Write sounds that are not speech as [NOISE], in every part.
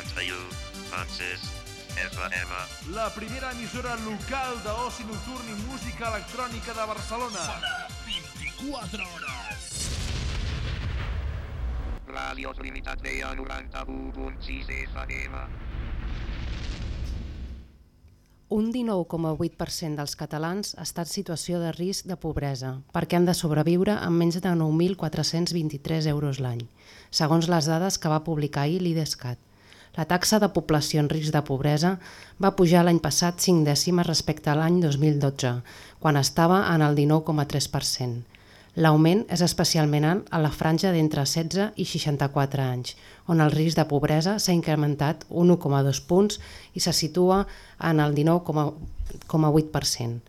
91.6 FM. La primera emissora local d'oci nocturn i música electrònica de Barcelona. Sona 24 hores. Ràdio Trinitat Vella 91.6 FM. Un 19,8% dels catalans està en situació de risc de pobresa perquè han de sobreviure amb menys de 9.423 euros l'any, segons les dades que va publicar ahir l'IDESCAT. La taxa de població en risc de pobresa va pujar l'any passat 5 dècimes respecte a l'any 2012, quan estava en el 19,3%. L'augment és especialment alt a la franja d'entre 16 i 64 anys, on el risc de pobresa s'ha incrementat un 1,2 punts i se situa en el 19,8%.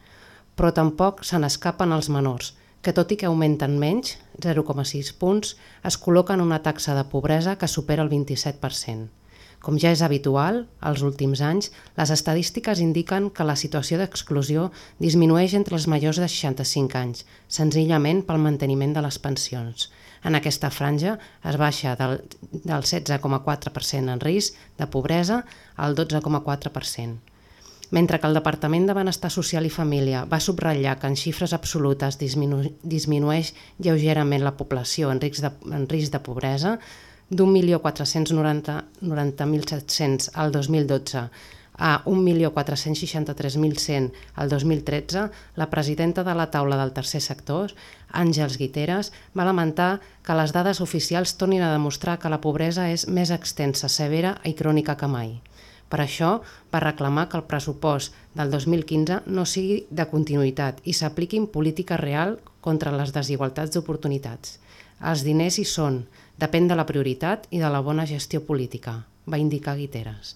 Però tampoc se n'escapen els menors, que tot i que augmenten menys, 0,6 punts, es col·loquen una taxa de pobresa que supera el 27%. Com ja és habitual, als últims anys, les estadístiques indiquen que la situació d'exclusió disminueix entre els majors de 65 anys, senzillament pel manteniment de les pensions. En aquesta franja es baixa del, del 16,4% en risc de pobresa al 12,4%. Mentre que el Departament de Benestar Social i Família va subratllar que en xifres absolutes disminu disminueix lleugerament la població en risc de, en risc de pobresa, d'1.490.700 al 2012 a 1.463.100 al 2013, la presidenta de la taula del tercer sector, Àngels Guiteres, va lamentar que les dades oficials tornin a demostrar que la pobresa és més extensa, severa i crònica que mai. Per això va reclamar que el pressupost del 2015 no sigui de continuïtat i s'apliquin política real contra les desigualtats d'oportunitats. Els diners hi són, depèn de la prioritat i de la bona gestió política, va indicar Guiteres.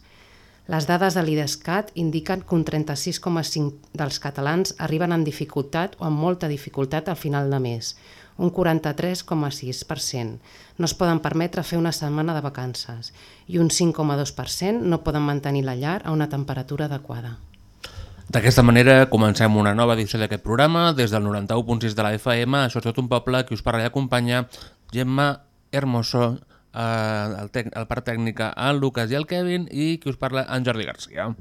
Les dades de l'IDESCAT indiquen que un 36,5% dels catalans arriben amb dificultat o amb molta dificultat al final de mes, un 43,6%. No es poden permetre fer una setmana de vacances i un 5,2% no poden mantenir la llar a una temperatura adequada. D'aquesta manera comencem una nova edició d'aquest programa des del 91.6 de la FM, això és tot un poble que us parla i acompanya Gemma Hermoso, eh, el, part tècnica el Lucas i el Kevin i qui us parla en Jordi Garcia.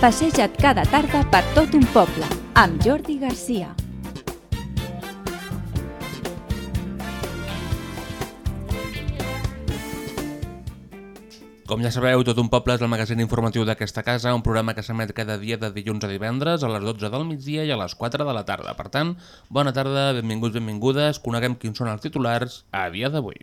Passeja't cada tarda per tot un poble amb Jordi Garcia. Com ja sabeu, Tot un poble és el magazín informatiu d'aquesta casa, un programa que s'emet cada dia de dilluns a divendres a les 12 del migdia i a les 4 de la tarda. Per tant, bona tarda, benvinguts, benvingudes, coneguem quins són els titulars a dia d'avui.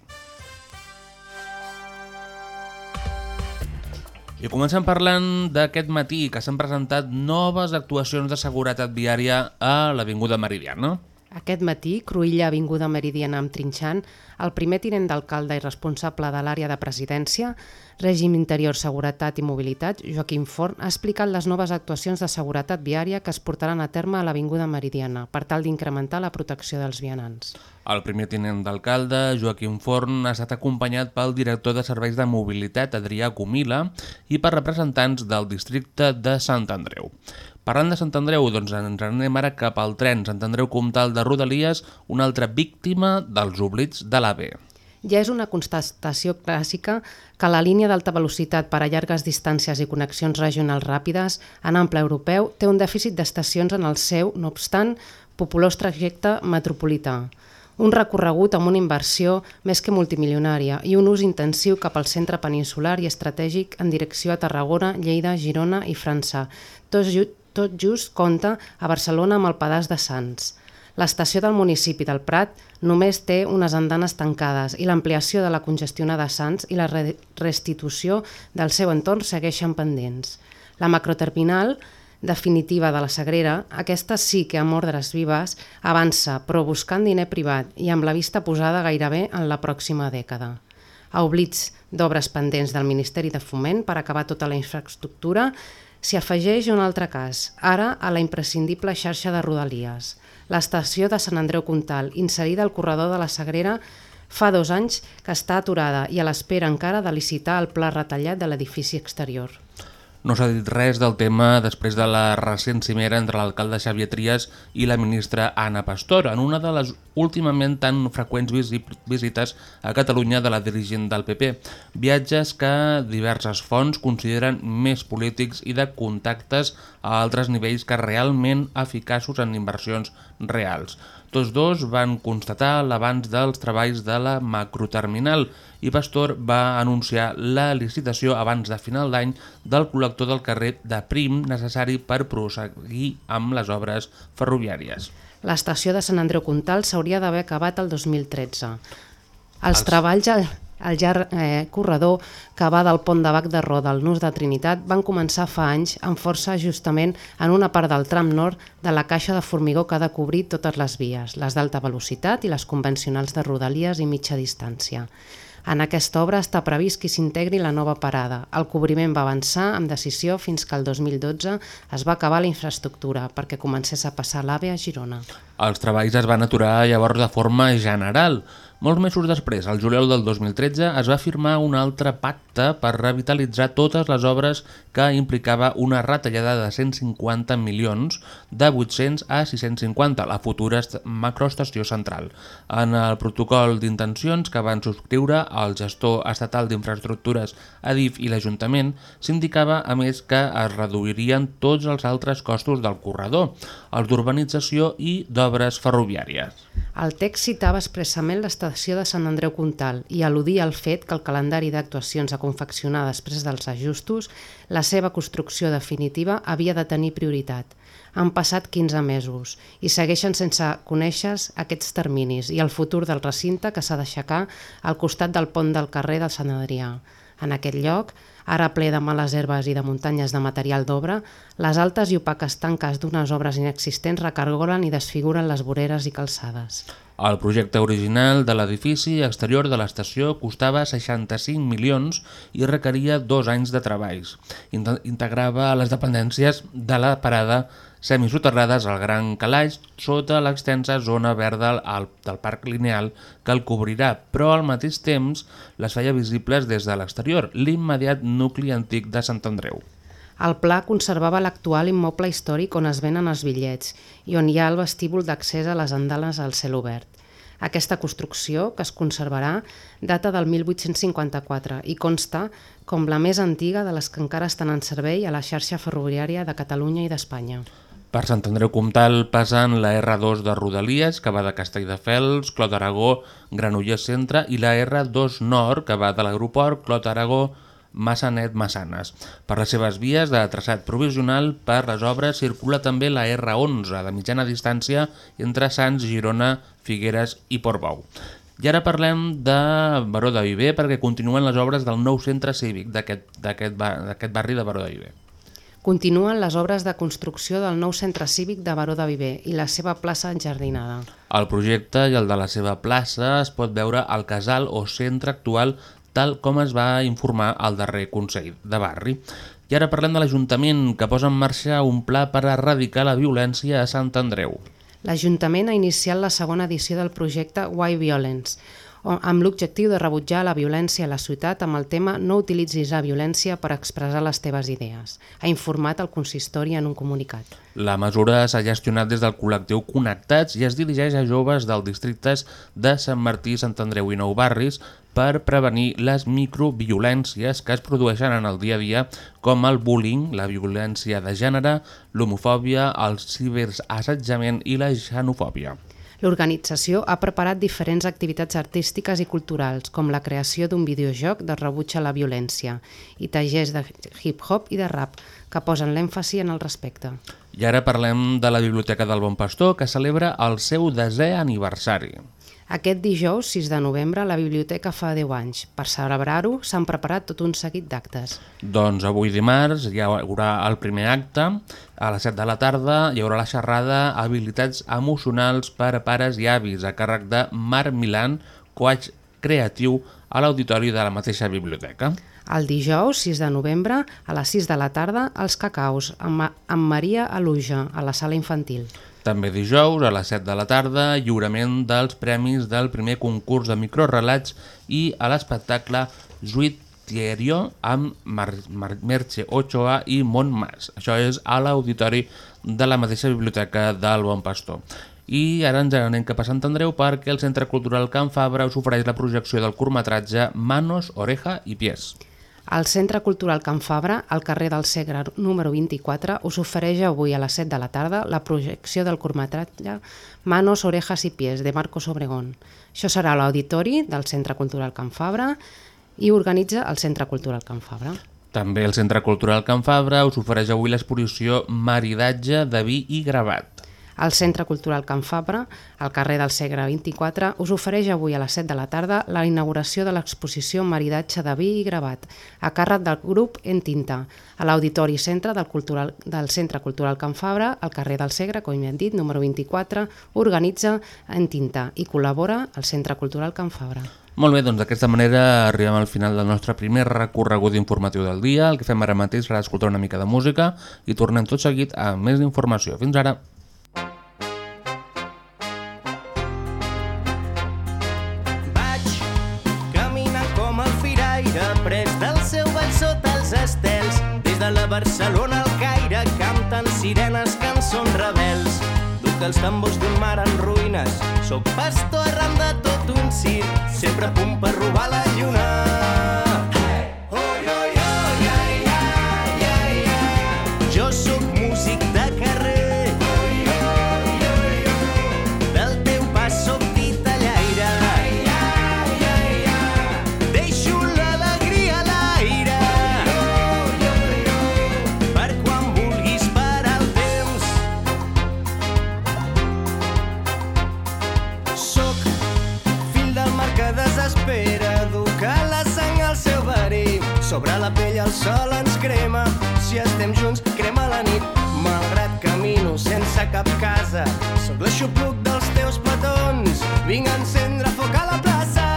I comencem parlant d'aquest matí, que s'han presentat noves actuacions de seguretat viària a l'Avinguda Meridiana. Aquest matí, Cruïlla, Avinguda Meridiana amb Trinxant, el primer tinent d'alcalde i responsable de l'àrea de presidència, règim interior, seguretat i mobilitat, Joaquim Forn, ha explicat les noves actuacions de seguretat viària que es portaran a terme a l'Avinguda Meridiana per tal d'incrementar la protecció dels vianants. El primer tinent d'alcalde, Joaquim Forn, ha estat acompanyat pel director de serveis de mobilitat, Adrià Comila, i per representants del districte de Sant Andreu. Parlant de Sant Andreu, doncs ens anem ara cap al tren Sant Andreu Comtal de Rodalies, una altra víctima dels oblits de l'AVE. Ja és una constatació clàssica que la línia d'alta velocitat per a llargues distàncies i connexions regionals ràpides en ample europeu té un dèficit d'estacions en el seu, no obstant, populós trajecte metropolità. Un recorregut amb una inversió més que multimilionària i un ús intensiu cap al centre peninsular i estratègic en direcció a Tarragona, Lleida, Girona i França, tot, ju tot just compta a Barcelona amb el pedaç de Sants. L'estació del municipi del Prat només té unes andanes tancades i l'ampliació de la congestionada Sants i la re restitució del seu entorn segueixen pendents. La macroterminal definitiva de la Sagrera, aquesta sí que amb ordres vives avança, però buscant diner privat i amb la vista posada gairebé en la pròxima dècada. A oblits d'obres pendents del Ministeri de Foment per acabar tota la infraestructura, s'hi afegeix un altre cas, ara a la imprescindible xarxa de Rodalies. L'estació de Sant Andreu Comtal, inserida al corredor de la Sagrera, fa dos anys que està aturada i a l'espera encara de licitar el pla retallat de l'edifici exterior. No s'ha dit res del tema després de la recent cimera entre l'alcalde Xavier Trias i la ministra Anna Pastor, en una de les últimament tan freqüents visi visites a Catalunya de la dirigent del PP. Viatges que diverses fonts consideren més polítics i de contactes a altres nivells que realment eficaços en inversions reals. Tots dos van constatar l'abans dels treballs de la macroterminal i Pastor va anunciar la licitació abans de final d'any del col·lector del carrer de Prim necessari per proseguir amb les obres ferroviàries. L'estació de Sant Andreu Comtal s'hauria d'haver acabat el 2013. Els, Els... treballs al, el llarg eh, corredor que va del pont de Bac de Roda al Nus de Trinitat van començar fa anys amb força ajustament en una part del tram nord de la caixa de formigó que ha de cobrir totes les vies, les d'alta velocitat i les convencionals de rodalies i mitja distància. En aquesta obra està previst que s'integri la nova parada. El cobriment va avançar amb decisió fins que el 2012 es va acabar la infraestructura perquè comencés a passar l'AVE a Girona. Els treballs es van aturar llavors de forma general, molts mesos després, al juliol del 2013, es va firmar un altre pacte per revitalitzar totes les obres que implicava una retallada de 150 milions de 800 a 650, la futura macroestació central. En el protocol d'intencions que van subscriure el gestor estatal d'infraestructures ADIF i l'Ajuntament, s'indicava a més que es reduirien tots els altres costos del corredor, els d'urbanització i d'obres ferroviàries. El text citava expressament l'estació de Sant Andreu Comtal i al·ludia al fet que el calendari d'actuacions a confeccionar després dels ajustos, la seva construcció definitiva havia de tenir prioritat. Han passat 15 mesos i segueixen sense conèixer aquests terminis i el futur del recinte que s'ha d'aixecar al costat del pont del carrer del Sant Adrià. En aquest lloc, ara ple de males herbes i de muntanyes de material d'obra, les altes i opaques tanques d'unes obres inexistents recargolen i desfiguren les voreres i calçades. El projecte original de l'edifici exterior de l'estació costava 65 milions i requeria dos anys de treballs. Integrava les dependències de la parada semisoterrades al Gran Calaix sota l'extensa zona verda del Parc Lineal que el cobrirà, però al mateix temps les feia visibles des de l'exterior, l'immediat nucli antic de Sant Andreu. El pla conservava l'actual immoble històric on es venen els bitllets i on hi ha el vestíbul d'accés a les andales al cel obert. Aquesta construcció, que es conservarà, data del 1854 i consta com la més antiga de les que encara estan en servei a la xarxa ferroviària de Catalunya i d'Espanya. Per Sant Andreu Comtal passen la R2 de Rodalies, que va de Castelldefels, Clot Aragó, Granollers Centre, i la R2 Nord, que va de l'aeroport Clot Aragó, Massanet Massanes. Per les seves vies de traçat provisional per les obres circula també la R11 de mitjana distància entre Sants, Girona, Figueres i Portbou. I ara parlem de Baró de Viver perquè continuen les obres del nou centre cívic d'aquest barri de Baró de Viver. Continuen les obres de construcció del nou centre cívic de Baró de Viver i la seva plaça enjardinada. El projecte i el de la seva plaça es pot veure al casal o centre actual tal com es va informar al darrer Consell de Barri. I ara parlem de l'Ajuntament, que posa en marxa un pla per erradicar la violència a Sant Andreu. L'Ajuntament ha iniciat la segona edició del projecte Why Violence, amb l'objectiu de rebutjar la violència a la ciutat amb el tema No utilitzis la violència per expressar les teves idees, ha informat el consistori en un comunicat. La mesura s'ha gestionat des del col·lectiu Connectats i es dirigeix a joves dels districtes de Sant Martí, Sant Andreu i Nou Barris per prevenir les microviolències que es produeixen en el dia a dia com el bullying, la violència de gènere, l'homofòbia, el ciberassetjament i la xenofòbia. L'organització ha preparat diferents activitats artístiques i culturals, com la creació d'un videojoc de rebuig a la violència i tallers de hip-hop i de rap, que posen l'èmfasi en el respecte. I ara parlem de la Biblioteca del Bon Pastor, que celebra el seu desè aniversari. Aquest dijous, 6 de novembre, la biblioteca fa 10 anys. Per celebrar-ho s'han preparat tot un seguit d'actes. Doncs avui dimarts hi haurà el primer acte, a les 7 de la tarda hi haurà la xerrada Habilitats emocionals per a pares i avis a càrrec de Marc Milan, coach creatiu a l'auditori de la mateixa biblioteca. El dijous, 6 de novembre, a les 6 de la tarda, els cacaus, amb, amb Maria Aluja, a la sala infantil. També dijous, a les 7 de la tarda, lliurament dels premis del primer concurs de microrelats i a l'espectacle Sweet Bestiario amb Mar Mar Merche Ochoa i Montmas. Això és a l'auditori de la mateixa biblioteca del Bon Pastor. I ara ens anem cap a Sant Andreu perquè el Centre Cultural Can Fabra us ofereix la projecció del curtmetratge Manos, Oreja i Pies. El Centre Cultural Can Fabra, al carrer del Segre número 24, us ofereix avui a les 7 de la tarda la projecció del curtmetratge Manos, Orejas i Pies, de Marcos Obregón. Això serà l'auditori del Centre Cultural Can Fabra i organitza el Centre Cultural Can Fabra. També el Centre Cultural Can Fabra us ofereix avui l'exposició Maridatge de vi i gravat. El Centre Cultural Can Fabra, al carrer del Segre 24, us ofereix avui a les 7 de la tarda la inauguració de l'exposició Maridatge de vi i gravat, a càrrec del grup En Tinta, a l'Auditori Centre del, Cultural, del Centre Cultural Can Fabra, al carrer del Segre, com hem dit, número 24, organitza En Tinta i col·labora el Centre Cultural Can Fabra. Molt bé, doncs d'aquesta manera arribem al final del nostre primer recorregut informatiu del dia. El que fem ara mateix serà escoltar una mica de música i tornem tot seguit a més informació. Fins ara! Barcelona al Caire canten sirenes, cançons rebels. Duc els tambors d'un mar en ruïnes, sóc pastor arran de tot un circ, sempre a punt per robar la lluna. La pell el sol ens crema, si estem junts crema la nit. Malgrat camino sense cap casa, sóc l'aixopluc dels teus petons. Vinc a encendre foc a la plaça.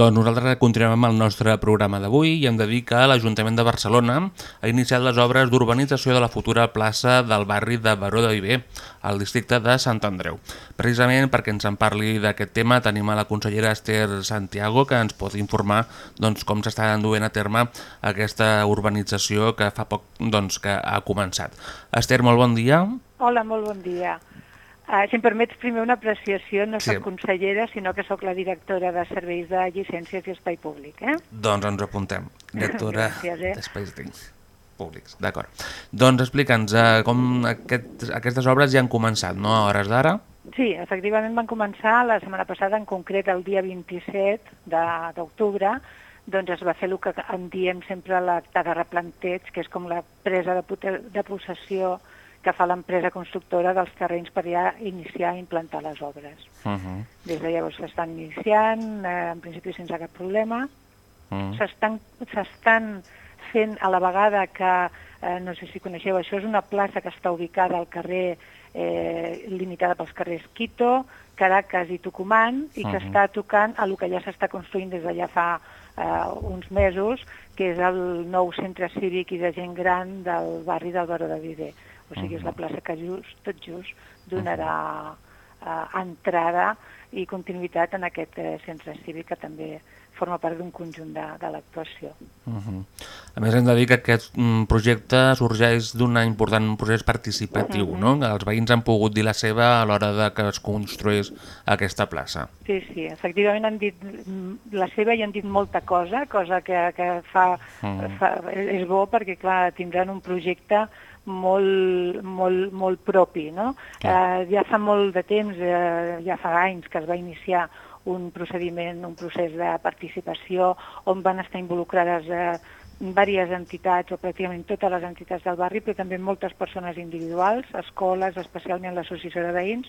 Doncs nosaltres continuem amb el nostre programa d'avui i hem de dir que l'Ajuntament de Barcelona ha iniciat les obres d'urbanització de la futura plaça del barri de Baró de Viver, al districte de Sant Andreu. Precisament perquè ens en parli d'aquest tema tenim a la consellera Esther Santiago que ens pot informar doncs, com s'està enduent a terme aquesta urbanització que fa poc doncs, que ha començat. Esther, molt bon dia. Hola, molt bon dia. Uh, si em permets primer una apreciació, no Sí. soc consellera, sinó que sóc la directora de Serveis de Llicències i Espai Públic. Eh? Doncs ens apuntem. [LAUGHS] Directora Gràcies, eh? d'Espais Públics. D'acord. Doncs explica'ns eh, com aquest, aquestes obres ja han començat, no? A hores d'ara? Sí, efectivament van començar la setmana passada, en concret el dia 27 de- d'octubre, doncs es va fer el que en diem sempre l'acte de replanteig, que és com la presa de, de possessió que fa l'empresa constructora dels terrenys per ja iniciar i implantar les obres. Uh -huh. Des de llavors s'estan iniciant, eh, en principi sense cap problema, Uh -huh. s'estan fent a la vegada que, eh, no sé si coneixeu, això és una plaça que està ubicada al carrer, eh, limitada pels carrers Quito, Caracas i Tucumán, i que Mhm. està tocant a lo que ja s'està construint des de ja fa eh, uns mesos, que és el nou centre cívic i de gent gran del barri del Baró de Viver. O sigui, és la plaça que just, tot just donarà eh, entrada i continuïtat en aquest eh, centre cívic que també forma part d'un conjunt de, de l'actuació. Uh -huh. A més, hem de dir que aquest mm, projecte sorgeix d'un important procés participatiu, Mhm. no? Els veïns han pogut dir la seva a l'hora de que es construís aquesta plaça. Sí, sí, efectivament han dit mm, la seva i han dit molta cosa, cosa que, que fa, Mhm. fa, és bo perquè, clar, tindran un projecte molt, molt, molt propi, no? Eh, ja fa molt de temps, eh, ja fa anys que es va iniciar un procediment, un procés de participació on van estar involucrades eh, diverses entitats o pràcticament totes les entitats del barri, però també moltes persones individuals, escoles, especialment l'associació de veïns,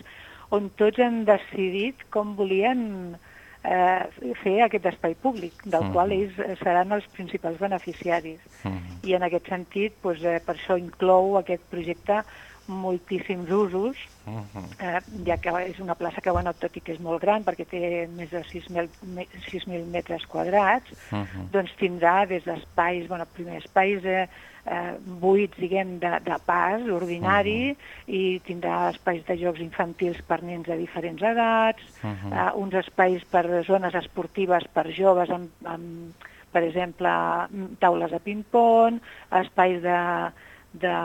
on tots han decidit com volien eh, fer aquest espai públic, del Mhm. qual ells eh, seran els principals beneficiaris. Mhm. I en aquest sentit, doncs, eh, per això inclou aquest projecte moltíssims usos, Mhm. eh, ja que és una plaça que, bueno, tot i que és molt gran, perquè té més de 6.000 me- 6.000 metres quadrats, Mhm. doncs tindrà des d'espais, bueno, primer espais eh, eh, buits, diguem, de, de pas ordinari, i tindrà espais de jocs infantils per nens de diferents edats, Mhm. eh, uns espais per zones esportives per joves amb, amb per exemple, taules de ping-pong, espais de, de,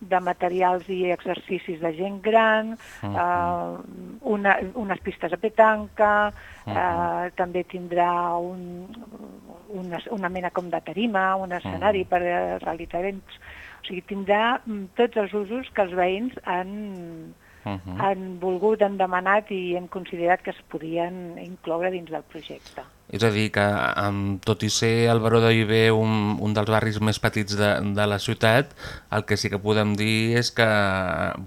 de materials i exercicis de gent gran, eh, una, unes pistes de petanca, eh, també tindrà un, una, una mena com de tarima, un escenari per eh, realitzar events. O sigui, tindrà mm, tots els usos que els veïns han, Mhm. han volgut, han demanat i hem considerat que es podien incloure dins del projecte. És a dir, que amb, tot i ser el Baró d'Oiber un, un dels barris més petits de, de la ciutat, el que sí que podem dir és que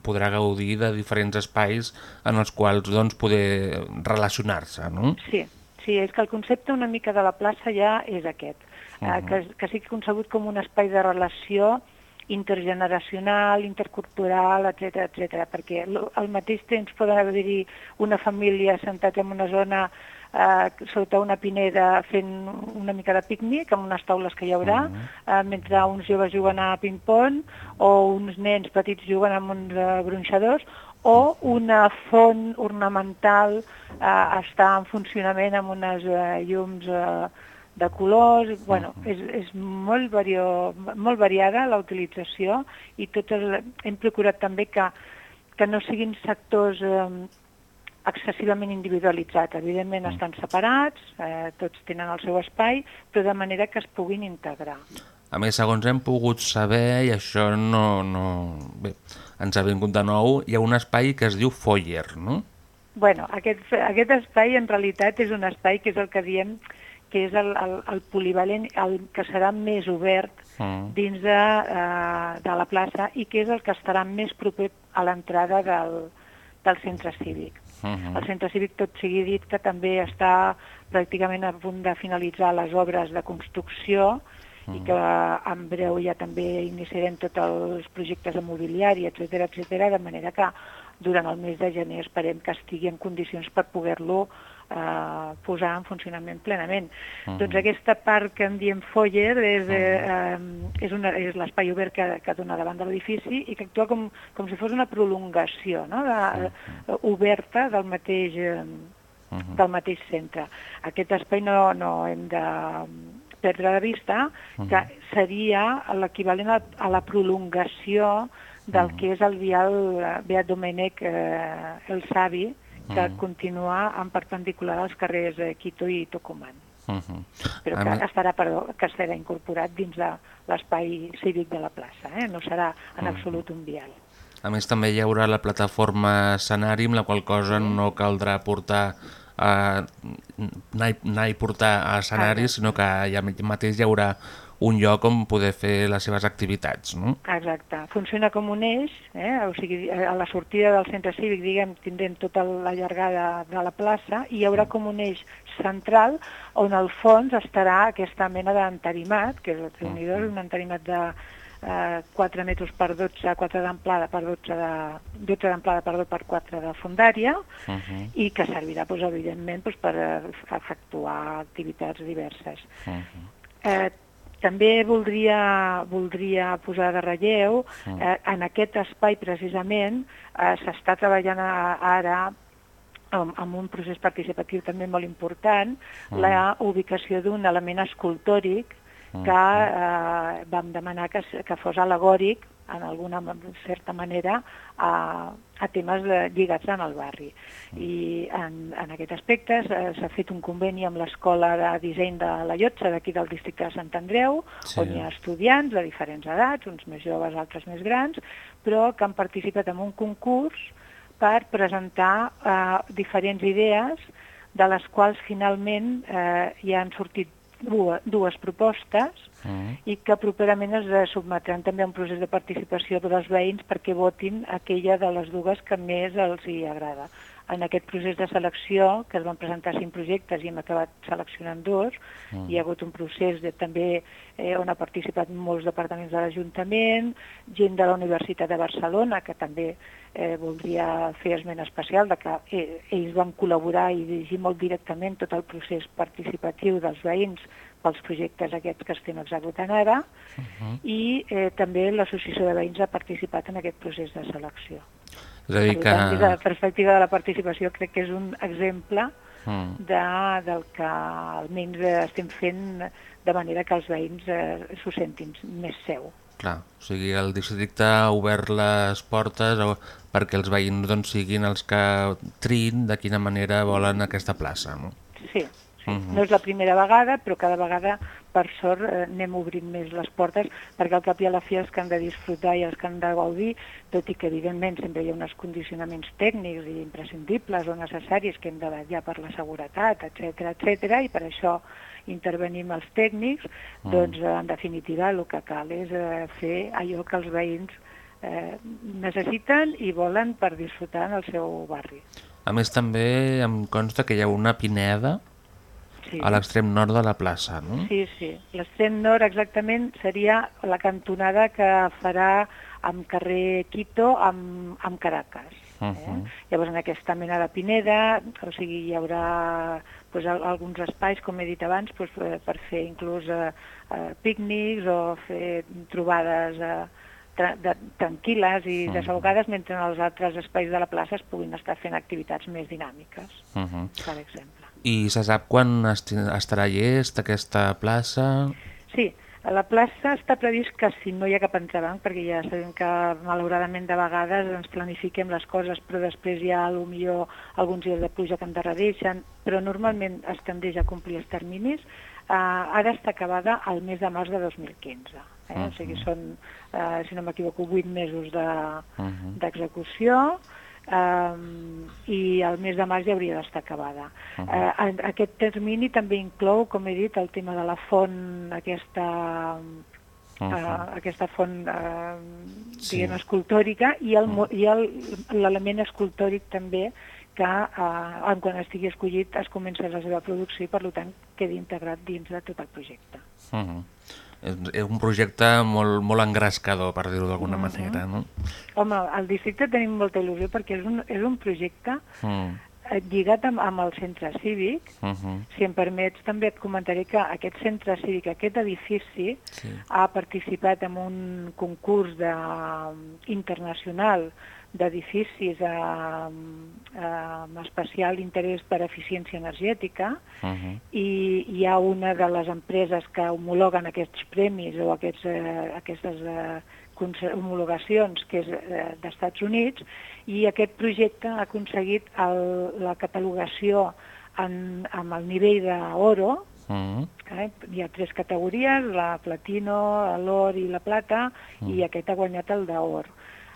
podrà gaudir de diferents espais en els quals doncs, poder relacionar-se, no? Sí, sí, és que el concepte una mica de la plaça ja és aquest, uh Mhm. -huh. que, que sigui concebut com un espai de relació intergeneracional, intercultural, etc etc. perquè al mateix temps poden haver-hi una família sentat en una zona eh, sota una pineda fent una mica de pícnic amb unes taules que hi haurà, eh, mentre uns joves juguen a ping-pong o uns nens petits juguen amb uns eh, gronxadors o una font ornamental eh, està en funcionament amb unes eh, llums eh, de colors, bueno, és, és molt, vario, molt variada la utilització i tot el, hem procurat també que, que no siguin sectors eh, excessivament individualitzats. Evidentment estan separats, eh, tots tenen el seu espai, però de manera que es puguin integrar. A més, segons hem pogut saber, i això no... no bé, ens ha vingut de nou, hi ha un espai que es diu Foyer, no? Bueno, aquest, aquest espai en realitat és un espai que és el que diem que és el, el, el polivalent, el que serà més obert Mm. dins de, eh, de la plaça i que és el que estarà més proper a l'entrada del, del centre cívic. Mhm. El centre cívic, tot sigui dit, que també està pràcticament a punt de finalitzar les obres de construcció i que en breu ja també iniciarem tots els projectes de mobiliari, etc etc, de manera que durant el mes de gener esperem que estigui en condicions per poder-lo eh, posar en funcionament plenament. Doncs aquesta part que en diem foyer és, eh, és, una, és l'espai obert que, que dona davant de l'edifici i que actua com, com si fos una prolongació no? de, eh, oberta del mateix, eh, del mateix centre. Aquest espai no, no hem de perdre de vista que seria l'equivalent a, a la prolongació del que és el vial eh, Beat Domènec eh, el Savi, que continua en perpendicular als carrers eh, Quito i Tucumán, Mhm. però A que estarà, perdó, que estarà incorporat dins de l'espai cívic de la plaça, eh? no serà en absolut un vial. A més, també hi haurà la plataforma escenari, amb la qual cosa no caldrà portar a, anar, i- anar i portar a escenari, sinó que ja mateix hi haurà un lloc on poder fer les seves activitats, no? Exacte. Funciona com un eix, eh? o sigui, a la sortida del centre cívic, diguem, tindrem tota la llargada de la plaça i hi haurà com un eix central on al fons estarà aquesta mena d'entarimat, que és el déu és un entarimat de eh, 4 metres per 12, 4 d'amplada per 12 de, 12 d'amplada per 2 per 4 de fundària Uh -huh. i que servirà, doncs, evidentment, doncs, per eh, efectuar activitats diverses. Uh -huh. Eh, també voldria, voldria posar de relleu, eh, en aquest espai precisament eh, s'està treballant a, ara amb, amb un procés participatiu també molt important, la ubicació d'un element escultòric que eh, vam demanar que, que fos alegòric en alguna certa manera a, a temes de, lligats en el barri. I en, en aquest aspecte s'ha s'ha fet un conveni amb l'Escola de Disseny de la Llotja d'aquí del districte de Sant Andreu, Sí. on hi ha estudiants de diferents edats, uns més joves, altres més grans, però que han participat en un concurs per presentar eh, diferents idees de les quals finalment eh, ja han sortit dues, propostes Mm. i que properament es sotmetran també a un procés de participació dels veïns perquè votin aquella de les dues que més els hi agrada. en aquest procés de selecció, que es van presentar cinc projectes i hem acabat seleccionant dos, mm. hi ha hagut un procés de, també eh, on ha participat molts departaments de l'Ajuntament, gent de la Universitat de Barcelona, que també eh, voldria fer esment especial de que eh, ells van col·laborar i dirigir molt directament tot el procés participatiu dels veïns pels projectes aquests que estem executant ara Uh -huh. i eh, també l'Associació de Veïns ha participat en aquest procés de selecció. És a dir tant, des de la que... perspectiva de la participació crec que és un exemple Mm. de, del que almenys estem fent de manera que els veïns eh, s'ho sentin més seu. Clar, o sigui, el districte ha obert les portes perquè els veïns doncs, siguin els que trin de quina manera volen aquesta plaça, no? Sí, sí. Mhm. no és la primera vegada, però cada vegada, per sort, eh, anem obrint més les portes, perquè al cap i a la fi els que han de disfrutar i els que han de gaudir, tot i que evidentment sempre hi ha uns condicionaments tècnics i imprescindibles o necessaris que hem de vetllar per la seguretat, etc etc i per això intervenim els tècnics, Mm. doncs eh, en definitiva el que cal és eh, fer allò que els veïns eh, necessiten i volen per disfrutar en el seu barri. A més, també em consta que hi ha una pineda Sí. a l'extrem nord de la plaça, no? Sí, sí. L'extrem nord exactament seria la cantonada que farà amb carrer Quito amb, amb Caracas. Eh? Mhm. Llavors, en aquesta mena de pineda, o sigui, hi haurà pues, al- alguns espais, com he dit abans, pues, per per fer inclús eh, eh, pícnics o fer trobades eh, tra de, tranquil·les i Mhm. desahogades, mentre en els altres espais de la plaça es puguin estar fent activitats més dinàmiques, Uh -huh. per exemple. I se sap quan estarà llest aquesta plaça? Sí, a la plaça està previst que si no hi ha cap entrebanc, perquè ja sabem que malauradament de vegades ens planifiquem les coses, però després hi ha potser alguns dies de pluja que endarrereixen, però normalment es tendeix a complir els terminis. Uh, ha d'estar acabada al mes de març de 2015. Eh? O sigui, són, uh, si no m'equivoco, 8 mesos de- Mhm. d'execució um, i el mes de març ja hauria d'estar acabada. Uh -huh. uh, aquest termini també inclou, com he dit, el tema de la font aquesta uh, uh, aquesta font uh, Sí. diguem, escultòrica i el mo- i el- l'element escultòric també que uh, quan estigui escollit es comença la seva producció i per tant quedi integrat dins de tot el projecte. Uh -huh. És, un projecte molt, molt engrescador, per dir-ho d'alguna Mhm. manera, no? Home, al districte tenim molta il·lusió perquè és un, és un projecte Mm. Eh, lligat amb, amb el centre cívic. Uh -huh. Si em permets, també et comentaré que aquest centre cívic, aquest edifici, Sí. ha participat en un concurs de, internacional d'edificis amb, amb especial interès per eficiència energètica Uh -huh. i hi ha una de les empreses que homologuen aquests premis o aquests, eh, aquestes eh, homologacions que és eh, d'Estats Units i aquest projecte ha aconseguit el, la catalogació en, amb el nivell d'oro Uh -huh. Eh? Hi ha tres categories, la platino, l'or i la plata, i aquest ha guanyat el d'or.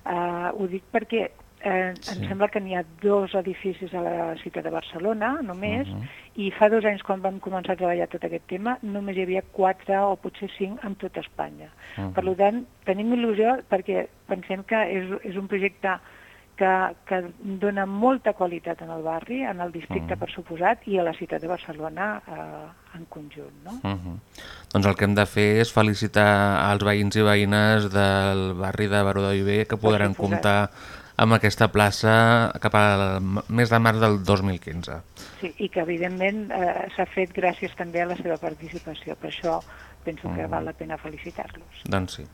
Uh, ho dic perquè eh, Sí. em sembla que n'hi ha dos edificis a la ciutat de Barcelona, només, Mhm. i fa dos anys, quan vam començar a treballar tot aquest tema, només hi havia quatre o potser cinc en tot Espanya. Mhm. Per tant, tenim il·lusió perquè pensem que és, és un projecte que, que dona molta qualitat en el barri, en el districte, Mhm. per suposat, i a la ciutat de Barcelona eh, en conjunt. No? Uh -huh. Doncs el que hem de fer és felicitar als veïns i veïnes del barri de Baró de Viver que podran comptar amb aquesta plaça cap al mes de març del 2015. Sí, i que evidentment eh, s'ha fet gràcies també a la seva participació, per això penso que val la pena felicitar-los. Doncs sí.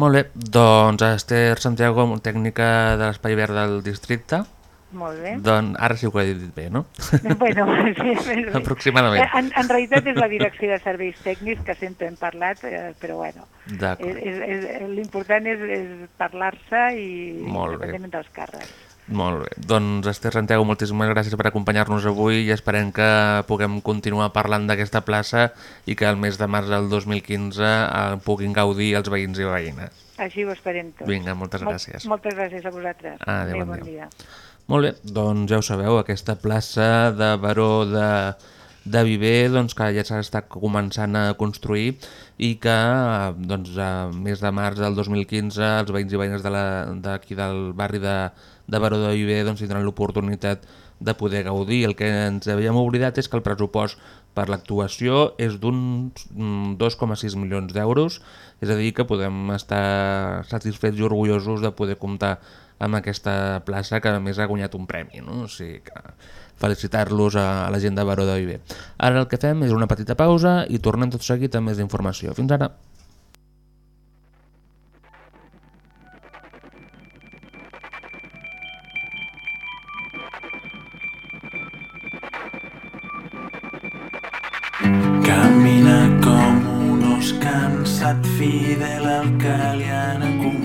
Molt bé, doncs Esther Santiago, tècnica de l'Espai Verd del districte. Molt bé. Doncs ara sí que ho he dit bé, no? [LAUGHS] bueno, sí, més. Aproximadament. Eh, En, en realitat és la direcció de serveis tècnics que sempre hem parlat, eh, però bueno, és, l'important és, és parlar-se i Molt bé. independentment dels càrrecs. Molt bé. Doncs Esther Santiago, moltíssimes gràcies per acompanyar-nos avui i esperem que puguem continuar parlant d'aquesta plaça i que el mes de març del 2015 eh, puguin gaudir els veïns i veïnes. Així ho esperem tots. Vinga, moltes Mol- gràcies. moltes gràcies a vosaltres. Adéu, Adéu, bon bon dia. dia. Molt bé, doncs ja ho sabeu, aquesta plaça de Baró de de Viver doncs, que ja s'està començant a construir i que doncs, a mes de març del 2015 els veïns i veïnes d'aquí de del barri de, de Baró de Viver doncs, tindran l'oportunitat de poder gaudir. El que ens havíem oblidat és que el pressupost per l'actuació és d'uns 2,6 milions d'euros, és a dir que podem estar satisfets i orgullosos de poder comptar amb aquesta plaça que a més ha guanyat un premi, no? o sigui que felicitar-los a, la gent de Baró de Viver. Ara el que fem és una petita pausa i tornem tot seguit amb més informació. Fins ara! Camina com un os cansat fidel al que li han encomanat.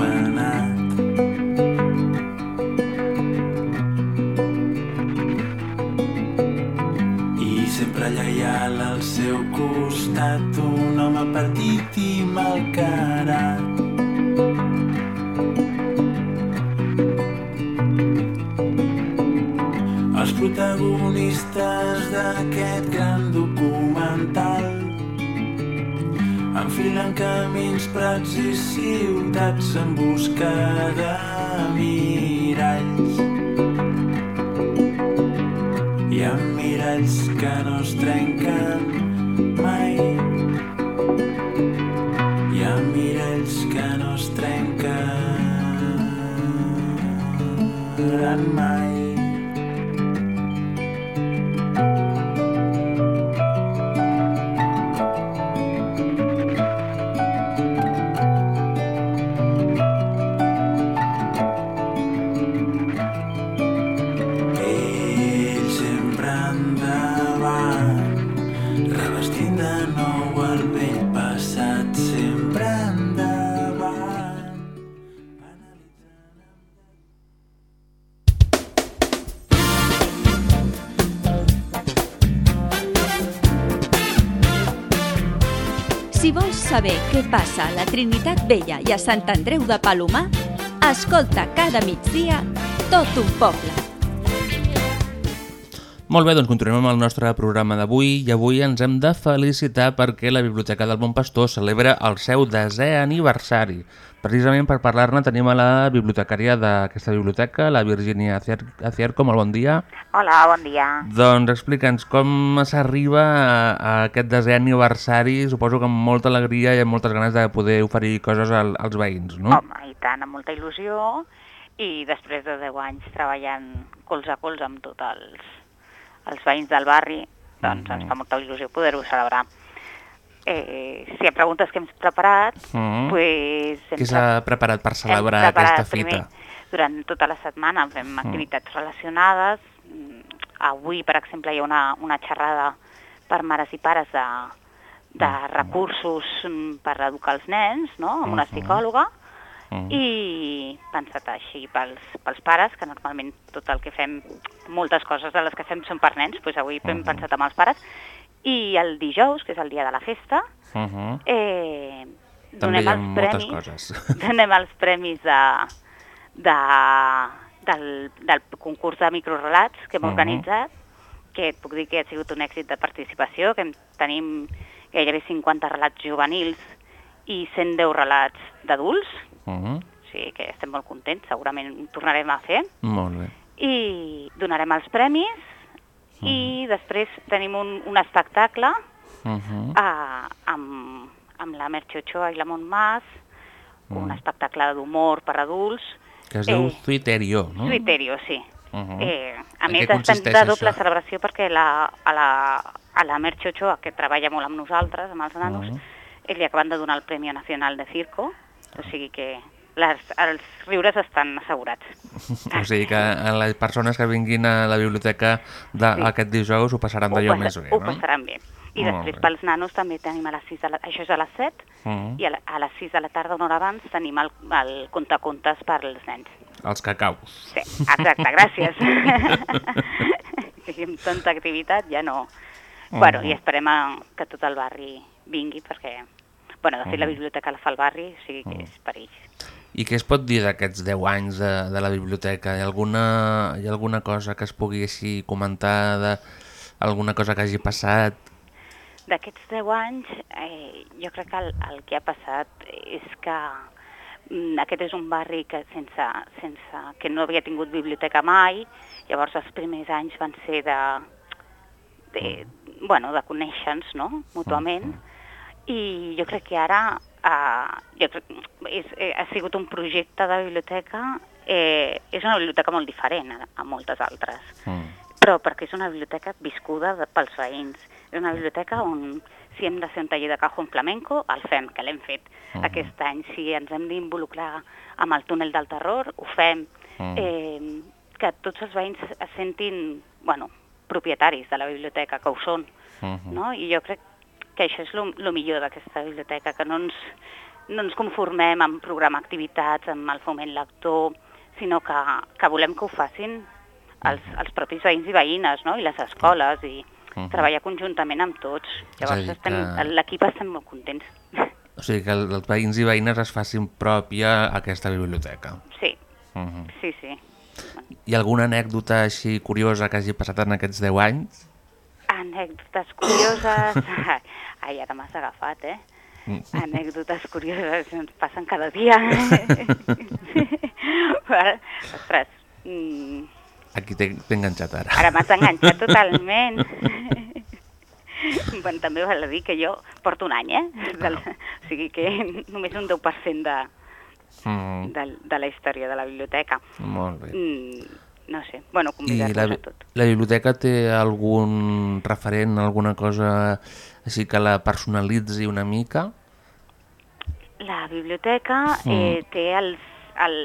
Costat un home petit i malcarat. Els protagonistes d'aquest gran documental enfilen camins, prats i ciutats en busca de miralls. I a Sant Andreu de Palomar, escolta cada migdia tot un poble. Molt bé, doncs continuem amb el nostre programa d'avui i avui ens hem de felicitar perquè la Biblioteca del Bon Pastor celebra el seu desè aniversari. Precisament per parlar-ne tenim a la bibliotecària d'aquesta biblioteca, la Virginia Acier Acierco, molt bon dia. Hola, bon dia. Doncs explica'ns com s'arriba a, a aquest desè aniversari, suposo que amb molta alegria i amb moltes ganes de poder oferir coses al, als veïns, no? Home, i tant, amb molta il·lusió, i després de 10 anys treballant colze a colze amb tots els, els veïns del barri, doncs Mhm. ens fa molta il·lusió poder-ho celebrar. Eh, si em preguntes què hem preparat, Mhm. pues, hem Què s'ha preparat per celebrar preparat aquesta fita? primer, durant tota la setmana fem activitats relacionades. Mm, Avui, per exemple, hi ha una, una xerrada per mares i pares de, de recursos mm, per educar els nens, no?, amb una Mhm. psicòloga, Mm. I pensat així pels, pels pares, que normalment tot el que fem, moltes coses de les que fem són per nens, doncs avui hem Mhm. pensat amb els pares, i el dijous, que és el dia de la festa, Uh -huh. eh, També donem ha els premis, coses. [LAUGHS] donem els premis de, de, del, del concurs de microrelats que hem Mhm. organitzat, que et puc dir que ha sigut un èxit de participació, que en tenim gairebé 50 relats juvenils i 110 relats d'adults, Uh -huh. sigui que estem molt contents, segurament tornarem a fer, Molt bé. i donarem els premis, i després tenim un, un espectacle Uh -huh. a, amb, amb la Merche Ochoa i la Montmas, un Mm. espectacle d'humor per adults. Que es diu eh, Twitterio, no? Twitterio, sí. Uh -huh. eh, a En més, estem de doble això? celebració perquè la, a, la, a la Merche Ochoa, que treballa molt amb nosaltres, amb els nanos, Mhm. ell li acaben de donar el Premi Nacional de Circo, o sigui que les, els riures estan assegurats. O sigui que a les persones que vinguin a la biblioteca d'aquest dijous ho passaran d'allò més bé, ho no? passaran bé. I Molt després bé. pels nanos també tenim a les 6 de la... Això és a les 7, Mhm. i a, la, a les 6 de la tarda, una hora abans, tenim el, el contacontes per als nens. Els cacaus. Sí, exacte, gràcies. I amb tanta activitat ja no... Bueno, i esperem a, que tot el barri vingui perquè... Bueno, de fet, la biblioteca la fa el barri, o sigui que és per ells. I què es pot dir d'aquests 10 anys de, de la biblioteca? Hi ha, alguna, hi ha alguna cosa que es pugui així comentar de, alguna cosa que hagi passat? D'aquests 10 anys, eh, jo crec que el, el que ha passat és que mm, aquest és un barri que, sense, sense, que no havia tingut biblioteca mai, llavors els primers anys van ser de, de, bueno, de conèixer-nos no? mútuament, i jo crec que ara eh, jo crec, és, eh, ha sigut un projecte de biblioteca, eh, és una biblioteca molt diferent a, a moltes altres, Mm. però perquè és una biblioteca viscuda de, pels veïns. És una biblioteca on si hem de fer un taller de cajón flamenco, el fem, que l'hem fet Mhm. aquest any. Si ens hem d'involucrar amb el túnel del terror, ho fem. Mhm. Eh, que tots els veïns es sentin, bueno, propietaris de la biblioteca, que ho són, Mhm. no? I jo crec que això és el millor d'aquesta biblioteca, que no ens, no ens conformem amb programar activitats, amb el foment lector, sinó que, que volem que ho facin els, els propis veïns i veïnes, no? i les escoles, i Mhm. treballar conjuntament amb tots. Llavors, estem, que- l'equip estem molt contents. O sigui, que el- els veïns i veïnes es facin pròpia aquesta biblioteca. Sí, Mhm. sí, sí. Hi ha alguna anècdota així curiosa que hagi passat en aquests 10 anys? Anècdotes curioses... [LAUGHS] Ai, ara m'has agafat, eh? Mm. Anècdotes curioses ens passen cada dia. [LAUGHS] Ostres, mm, Aquí t'he enganxat ara. ara m'has enganxat [LAUGHS] totalment. bueno, també val a dir que jo porto un any, eh? Del, o sigui que només un 10% de, Mm, de, de la història de la biblioteca. molt bé. Mm, no sé, bueno, la, a tot. la biblioteca té algun referent, alguna cosa així que la personalitzi una mica? La biblioteca Mm. eh, té els, el,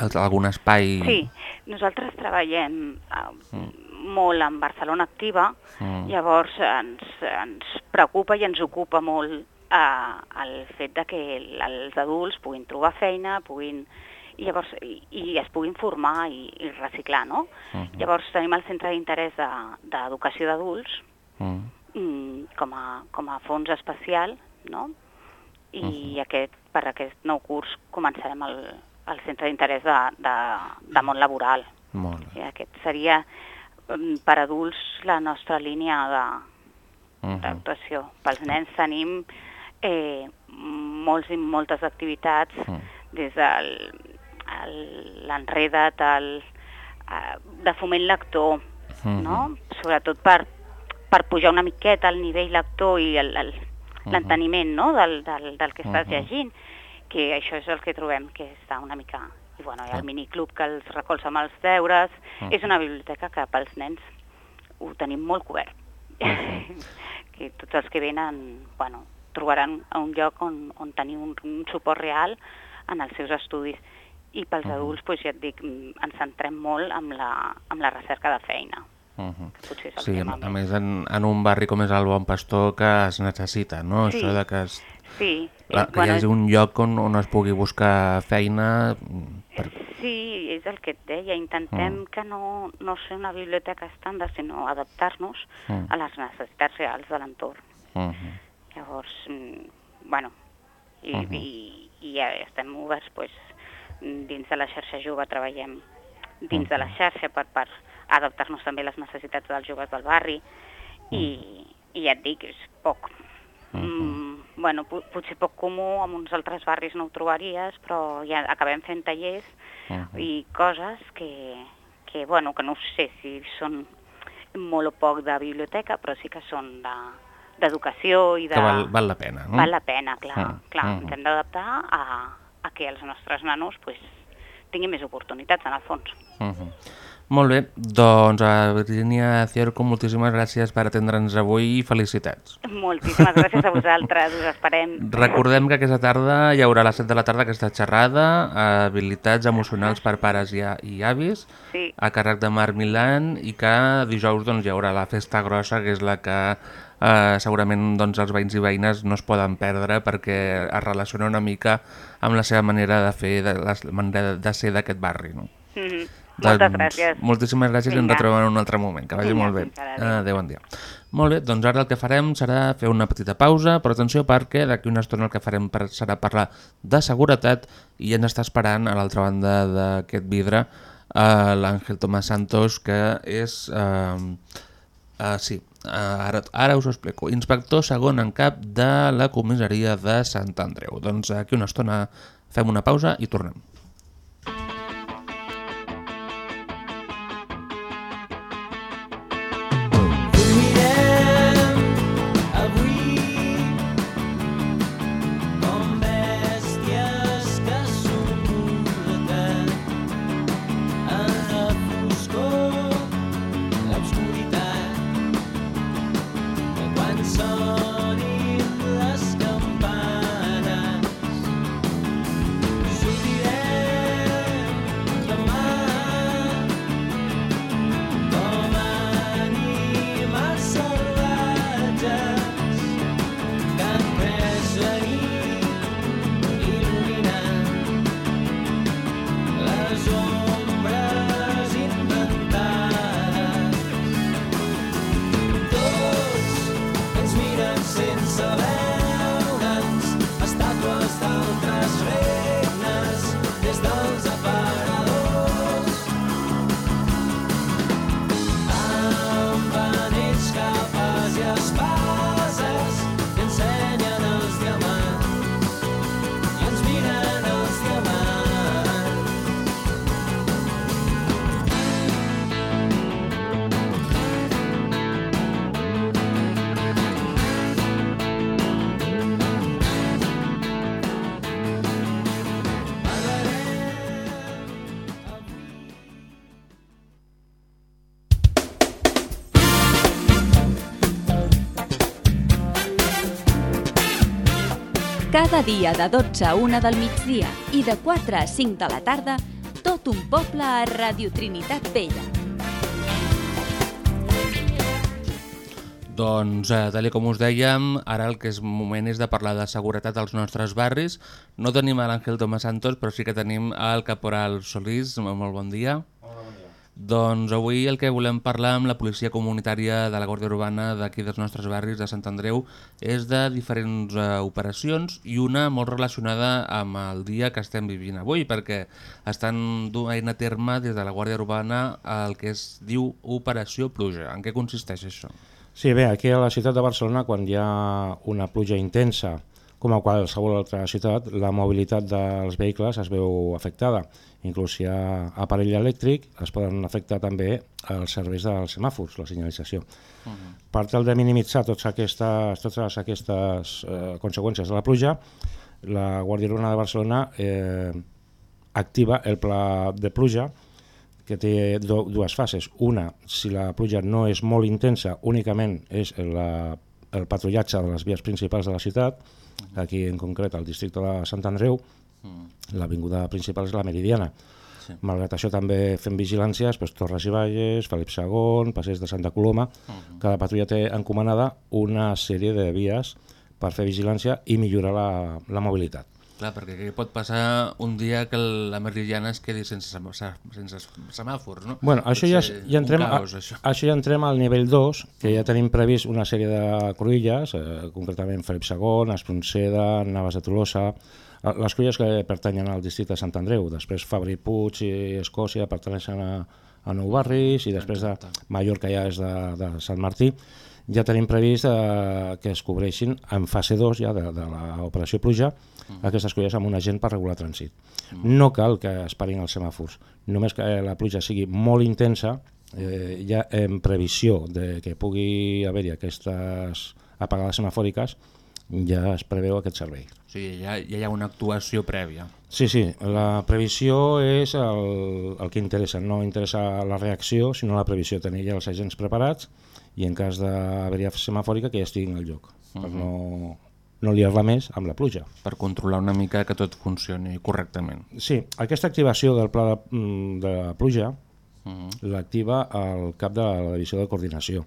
El- Algun espai... Sí, nosaltres treballem eh, molt en Barcelona Activa, Mm. llavors ens, ens preocupa i ens ocupa molt eh, el fet de que el- els adults puguin trobar feina, puguin llavors i, i es puguin formar i, i reciclar, no? Mhm. Llavors tenim el Centre d'Interès de- d'Educació d'Adults Mm. mm, com, a, com a fons especial, no? I aquest, per aquest nou curs començarem el, el Centre d'Interès de, de, de món laboral. Molt bé. I aquest seria mm, per adults la nostra línia de, Mhm. d'actuació. Pels nens tenim eh, molts i moltes activitats, Mm. des de l'enreda't, el, eh, de foment lector, Mhm. no? sobretot per, per pujar una miqueta el nivell lector i el- el- l'enteniment no? del, del, del que estàs Mhm. llegint, que això és el que trobem que està una mica... I bueno, hi ha el miniclub que els recolza amb els deures, Mhm. és una biblioteca que pels nens ho tenim molt cobert. [LAUGHS] que tots els que venen bueno, trobaran un lloc on, on tenir un, un suport real en els seus estudis. I pels adults, doncs, ja et dic, mm, ens centrem molt amb la, amb la recerca de feina. Mhm. És el Sí, a, a més. en, en un barri com és el Bon Pastor que es necessita, no? Sí. Això de que, es, Sí, la, eh, que hi hagi un lloc on, on es pugui buscar feina mm, per, Sí, és el que et deia, intentem Mm. que no, no ser una biblioteca estàndard, sinó adaptar-nos Mm. a les necessitats reals de l'entorn. Mhm. Llavors, mm, bueno, i, Mhm. i, i ja estem oberts, pues, dins de la xarxa jove treballem dins de la xarxa per, per adaptar-nos també a les necessitats dels joves del barri i, i ja et dic, és poc. Mm, bueno, po potser poc comú, en uns altres barris no ho trobaries, però ja acabem fent tallers Mhm. i coses que, que, bueno, que no sé si són molt o poc de biblioteca, però sí que són de- d'educació i de... que val, val la pena, no? Val la pena, clar. Mm, clar mm. Ens hem d'adaptar a, a que els nostres nanos pues, tinguin més oportunitats, en el fons. Mhm. Molt bé, doncs a Virginia Cierco, moltíssimes gràcies per atendre'ns avui i felicitats. Moltíssimes gràcies a vosaltres, us esperem. [LAUGHS] Recordem que aquesta tarda hi haurà a les 7 de la tarda aquesta xerrada, habilitats emocionals per pares i, i avis, Sí. a càrrec de Marc Milan, i que dijous doncs, hi haurà la festa grossa, que és la que eh, segurament doncs, els veïns i veïnes no es poden perdre perquè es relaciona una mica amb la seva manera de fer, de, la manera de ser d'aquest barri. No? Mhm. Moltes gràcies. Moltíssimes gràcies i ens Vinga. retrobem en un altre moment. Que vagi Vinga, molt bé. adéu. Bon dia. Molt bé, doncs ara el que farem serà fer una petita pausa, però atenció perquè d'aquí una estona el que farem per, serà parlar de seguretat i ens està esperant a l'altra banda d'aquest vidre eh, l'Àngel Tomàs Santos, que és eh, Uh, sí, ara, ara us ho explico. Inspector segon en cap de la comissaria de Sant Andreu. Doncs aquí una estona fem una pausa i tornem. Dia de 12 a 1 del migdia i de 4 a 5 de la tarda, tot un poble a Radio Trinitat Vella. Doncs, eh, tal com us dèiem, ara el que és moment és de parlar de seguretat als nostres barris. No tenim a l'Àngel Tomàs Santos, però sí que tenim al caporal Solís. Molt bon dia. Doncs avui el que volem parlar amb la policia comunitària de la Guàrdia Urbana d'aquí dels nostres barris de Sant Andreu és de diferents eh, operacions i una molt relacionada amb el dia que estem vivint avui perquè estan duent a terme des de la Guàrdia Urbana el que es diu Operació Pluja. En què consisteix això? Sí, bé, aquí a la ciutat de Barcelona, quan hi ha una pluja intensa, com a qualsevol altra ciutat, la mobilitat dels vehicles es veu afectada. Inclús si hi ha aparell elèctric, es poden afectar també els serveis dels semàfors, la senyalització. Uh -huh. Per tal de minimitzar tots aquestes, totes aquestes eh, conseqüències de la pluja, la Guàrdia Urbana de Barcelona eh, activa el pla de pluja, que té do, dues fases. Una, si la pluja no és molt intensa, únicament és la, el patrullatge de les vies principals de la ciutat, aquí en concret al districte de Sant Andreu, l'avinguda principal és la Meridiana. Sí. Malgrat això també fem vigilàncies, doncs, Torres i Valles, Felip II, Passeig de Santa Coloma, uh -huh. cada patrulla té encomanada una sèrie de vies per fer vigilància i millorar la, la mobilitat. Clar, perquè què pot passar un dia que la Meridiana es quedi sense, sense semàfors, no? Bueno, això ja, ja, entrem, caos, a, això. això ja entrem al nivell 2, que ja tenim previst una sèrie de cruïlles, eh, concretament Felip II, Espronceda, Navas de Tolosa, les cruïlles que pertanyen al districte de Sant Andreu, després Fabri Puig i Escòcia pertanyen a, a Nou Barris i després de Mallorca ja és de, de Sant Martí, ja tenim previst eh, que es cobreixin en fase 2 ja de, de l'operació pluja aquestes cruïlles amb un agent per regular trànsit. No cal que es parin els semàfors, només que la pluja sigui molt intensa, eh, ja en previsió de que pugui haver-hi aquestes apagades semafòriques, ja es preveu aquest servei. O sigui, ja, ja hi ha una actuació prèvia. Sí, sí, la previsió és el, el que interessa, no interessa la reacció, sinó la previsió, tenir ja els agents preparats i en cas d'haver-hi semafòrica que ja estiguin al lloc, uh -huh. per no, no liar-la més amb la pluja. Per controlar una mica que tot funcioni correctament. Sí, aquesta activació del pla de, mm, de la pluja Uh -huh. l'activa el cap de la divisió de coordinació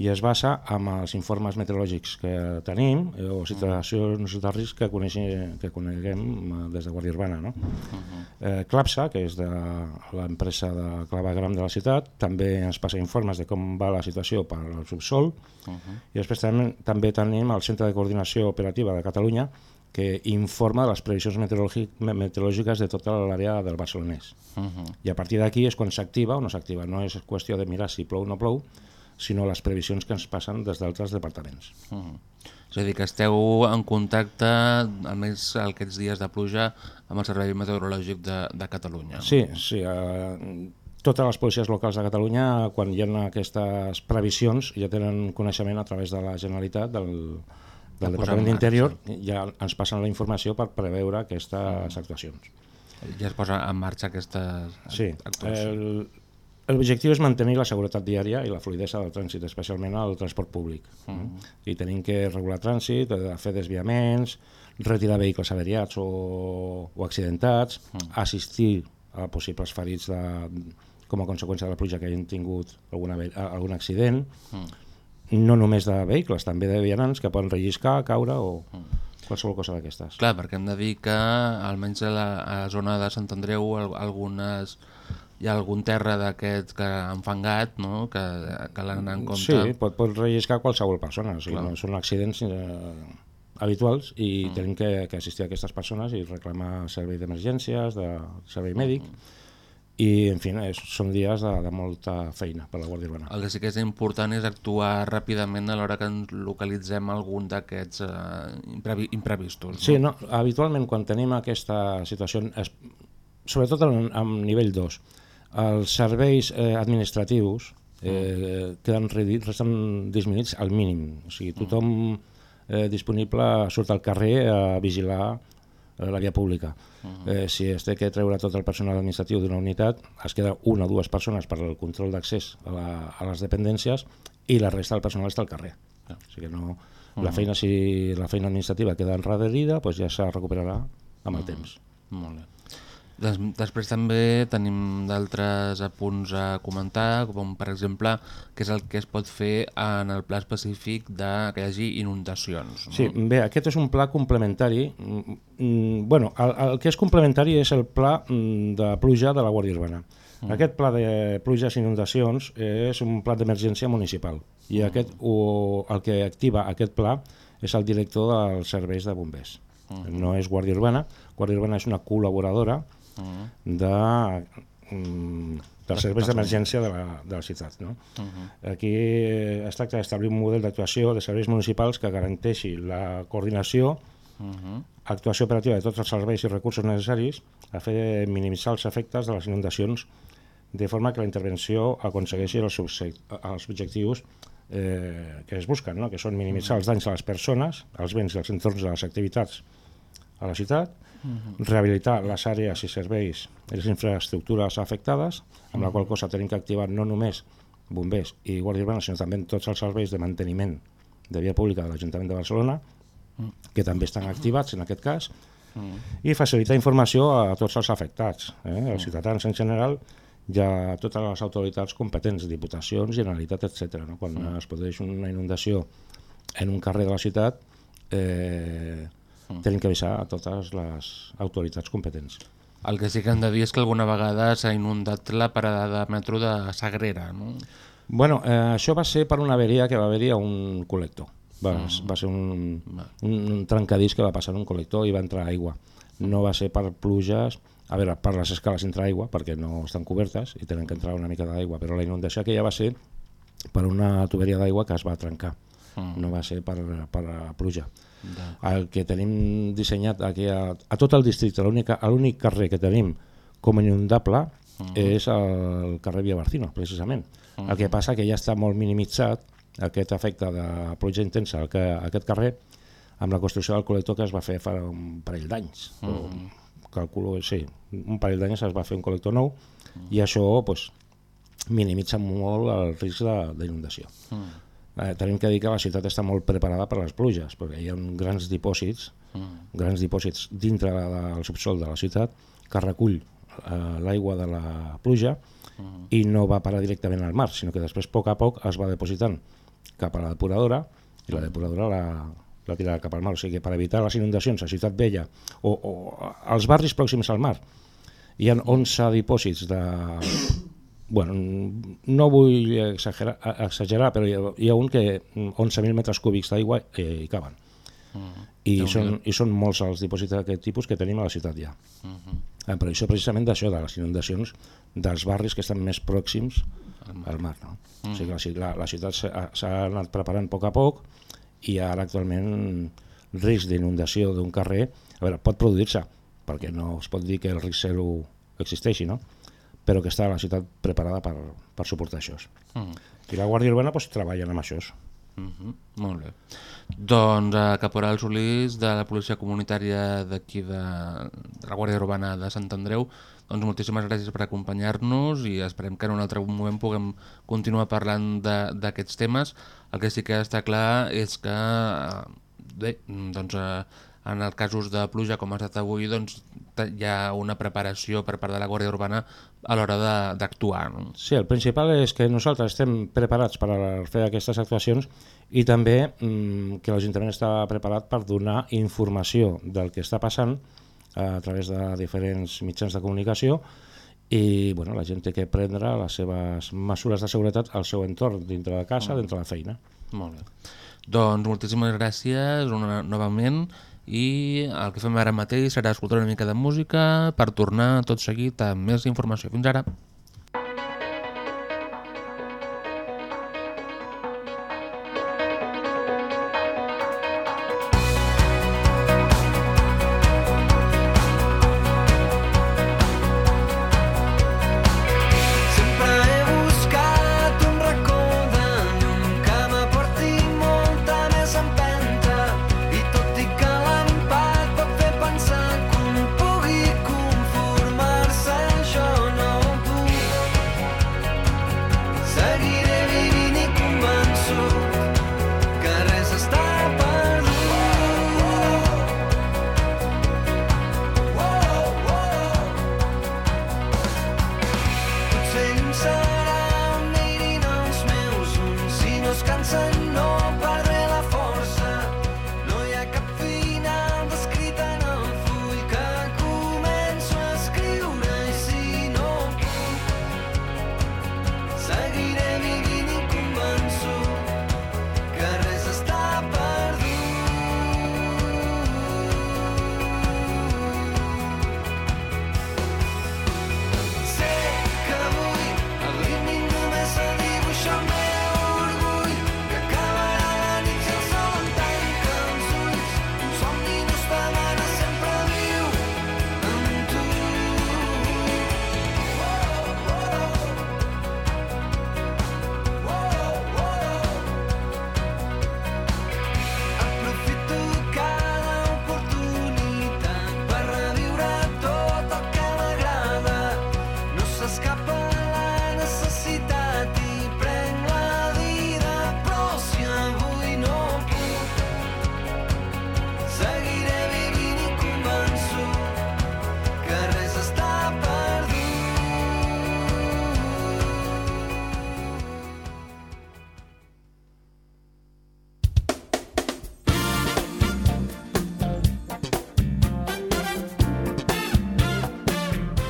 i es basa en els informes meteorològics que tenim eh, o situacions de risc que, coneixem, que coneguem eh, des de Guàrdia Urbana. No? eh, Clapsa, que és de l'empresa de clavegram de la ciutat, també ens passa informes de com va la situació per al subsol Uh -huh. i després també, també tenim el Centre de Coordinació Operativa de Catalunya que informa de les previsions meteorològiques de tota l'àrea del Barcelonès. Uh -huh. I a partir d'aquí és quan s'activa o no s'activa. No és qüestió de mirar si plou o no plou, sinó les previsions que ens passen des d'altres departaments. Mm. És a dir, que esteu en contacte, almenys aquests dies de pluja, amb el Servei Meteorològic de, de Catalunya. Sí, sí. Eh, totes les policies locals de Catalunya, quan hi ha aquestes previsions, ja tenen coneixement a través de la Generalitat, del, del De Departament en d'Interior, marxa. ja ens passen la informació per preveure aquestes actuacions. Ja es posa en marxa aquestes Sí, actuacions. el- l'objectiu és mantenir la seguretat diària i la fluidesa del trànsit, especialment al transport públic. Mhm. I tenim que regular trànsit, eh, fer desviaments, retirar vehicles averiats o, o accidentats, Mhm. assistir a possibles ferits de, com a conseqüència de la pluja que hagin tingut alguna, algun accident, Mm. no només de vehicles, també de vianants que poden relliscar, caure o qualsevol cosa d'aquestes. Clar, perquè hem de dir que almenys a la, a la zona de Sant Andreu al- algunes hi ha algun terra d'aquests que han fangat, no? que, que l'han en compte. Sí, pot, pot relliscar qualsevol persona, o sigui, Clar. no, són accidents eh, habituals i Mm. tenim que, que assistir a aquestes persones i reclamar servei d'emergències, de servei mèdic, Mm. i en fi, és, són dies de, de molta feina per la Guàrdia Urbana. El que sí que és important és actuar ràpidament a l'hora que ens localitzem algun d'aquests eh, imprevi imprevistos. Sí, no, habitualment quan tenim aquesta situació, es, sobretot en, en nivell 2, els serveis eh, administratius eh, queden reduïts, resten disminuïts al mínim. O sigui, tothom eh, disponible surt al carrer a vigilar eh, la via pública. Eh, si es té que treure tot el personal administratiu d'una unitat, es queda una o dues persones per al control d'accés a, la, a les dependències i la resta del personal està al carrer. O sigui que no, la Mhm. feina, si la feina administrativa queda enrederida, doncs ja se recuperarà amb el temps. Molt bé. Des, després també tenim d'altres apunts a comentar, com per exemple què és el que es pot fer en el pla específic de que hi hagi inundacions. No? Sí, bé, aquest és un pla complementari. Mm, mm, bueno, el, el que és complementari és el pla mm, de pluja de la Guàrdia Urbana. Mm. Aquest pla de pluges i inundacions és un pla d'emergència municipal i Mm. aquest, o, el que activa aquest pla és el director dels serveis de bombers. Mm. No és Guàrdia Urbana. Guàrdia Urbana és una col·laboradora Mm. de, mm, dels serveis d'emergència de, la, de la ciutat. No? Mhm. Aquí eh, es tracta d'establir un model d'actuació de serveis municipals que garanteixi la coordinació, Mhm. actuació operativa de tots els serveis i recursos necessaris a fer minimitzar els efectes de les inundacions de forma que la intervenció aconsegueixi els, els objectius eh, que es busquen, no? que són minimitzar els danys a les persones, als béns i als entorns de les activitats a la ciutat, Mhm. rehabilitar les àrees i serveis i les infraestructures afectades, amb la qual cosa tenim que activar no només bombers i Guàrdia Urbana, sinó també tots els serveis de manteniment de via pública de l'Ajuntament de Barcelona, que també estan activats en aquest cas, i facilitar informació a tots els afectats, eh? els ciutadans en general i a totes les autoritats competents, diputacions, Generalitat, etc. No? Quan Mm. es produeix una inundació en un carrer de la ciutat, eh, tenim que avisar a totes les autoritats competents. El que sí que hem de dir és que alguna vegada s'ha inundat la parada de metro de Sagrera, no? Bueno, eh, això va ser per una averia que va haver-hi a un col·lector. Va, Mm. va ser un, un, un trencadís que va passar en un col·lector i va entrar aigua. No va ser per pluges, a veure, per les escales entra aigua perquè no estan cobertes i tenen que entrar una mica d'aigua, però la inundació aquella va ser per una tuberia d'aigua que es va trencar. Mm. No va ser per, per pluja. El que tenim dissenyat aquí a, a tot el districte, l'únic carrer que tenim com a inundable Mhm. és el carrer Via Barcino, precisament. El que passa que ja està molt minimitzat aquest efecte de pluja intensa al que, aquest carrer amb la construcció del col·lector que es va fer fa un parell d'anys. Mhm. O Calculo, sí, un parell d'anys es va fer un col·lector nou i això pues, minimitza molt el risc de- d'inundació. Mm. Eh, tenim que dir que la ciutat està molt preparada per les pluges, perquè hi ha grans dipòsits, Mm. grans dipòsits dintre de- del subsol de la ciutat que recull eh, l'aigua de la pluja Mm. i no va parar directament al mar, sinó que després, a poc a poc, es va depositant cap a la depuradora i la depuradora la, la tirarà cap al mar. O sigui que per evitar les inundacions a Ciutat Vella o, o als barris pròxims al mar hi ha 11 dipòsits de... Bueno, no vull exagerar, exagerar però hi ha, hi ha un que 11.000 metres cúbics d'aigua eh, hi caben. Mm. I Déu-n'hi-do. són, I són molts els dipòsits d'aquest tipus que tenim a la ciutat ja. Mhm. En previsió precisament d'això, de les inundacions dels barris que estan més pròxims al mar. No? Mm. O sigui que la, la, la ciutat s'ha anat preparant a poc a poc i ara actualment risc d'inundació d'un carrer, a veure, pot produir-se, perquè no es pot dir que el risc zero existeixi, no? Però que està la ciutat preparada per, per suportar això. Mm. I la Guàrdia Urbana doncs, treballen amb això. Mm -hmm. Molt bé. Doncs eh, Caporal Solís, de la Policia Comunitària d'aquí de, de la Guàrdia Urbana de Sant Andreu, doncs moltíssimes gràcies per acompanyar-nos i esperem que en un altre moment puguem continuar parlant de- d'aquests temes. El que sí que està clar és que eh, bé, doncs, eh, en els casos de pluja com ha estat avui doncs, hi ha una preparació per part de la Guàrdia Urbana a l'hora de- d'actuar. No? Sí, el principal és que nosaltres estem preparats per fer aquestes actuacions i també mm, que l'Ajuntament està preparat per donar informació del que està passant a través de diferents mitjans de comunicació i bueno, la gent té que prendre les seves mesures de seguretat al seu entorn, dintre de casa, Mm. dintre de la feina. Molt bé. Doncs moltíssimes gràcies una, novament i el que fem ara mateix serà escoltar una mica de música per tornar tot seguit amb més informació. Fins ara.